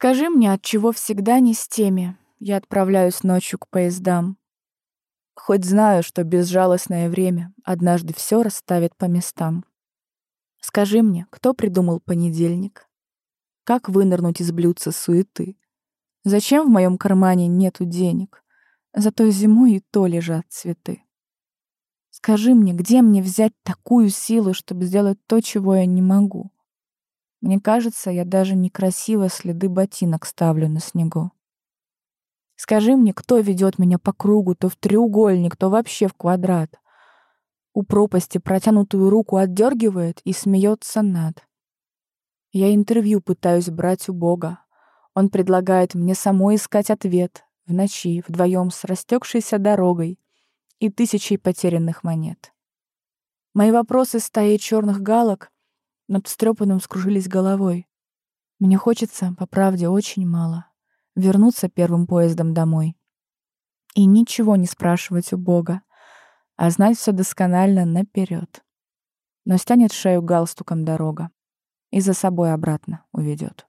Скажи мне, от чего всегда не с теми я отправляюсь ночью к поездам. Хоть знаю, что безжалостное время однажды все расставит по местам. Скажи мне, кто придумал понедельник? Как вынырнуть из блюдца суеты? Зачем в моем кармане нету денег? Зато зимой и то лежат цветы. Скажи мне, где мне взять такую силу, чтобы сделать то, чего я не могу? Мне кажется, я даже некрасиво следы ботинок ставлю на снегу. Скажи мне, кто ведет меня по кругу, то в треугольник, то вообще в квадрат. У пропасти протянутую руку отдергивает и смеется над. Я интервью пытаюсь брать у Бога. Он предлагает мне самой искать ответ в ночи, вдвоем с растекшейся дорогой и тысячей потерянных монет. Мои вопросы стаи черных галок над встрепанным скружились головой. Мне хочется, по правде, очень мало. Вернуться первым поездом домой. И ничего не спрашивать у Бога, а знать все досконально наперед. Но стянет шею галстуком дорога и за собой обратно уведет.